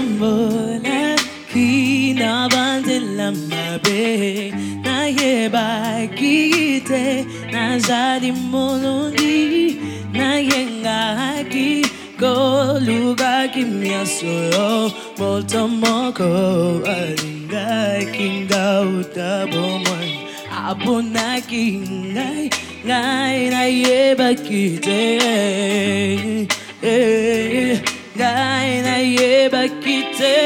mbona kinabandela mabe nayeba kite nazali molongi nayengaki kolukaki miasolo moto moko alingaki ngauta bomwani abonaki ngai ngai nayebaki te eh, eh, eh, ngai nayebaki day.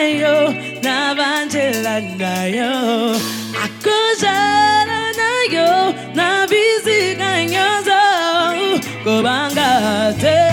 않요 나만 잘났나요 아까 잘하나요 나 비스간 녀석 꼬방 같아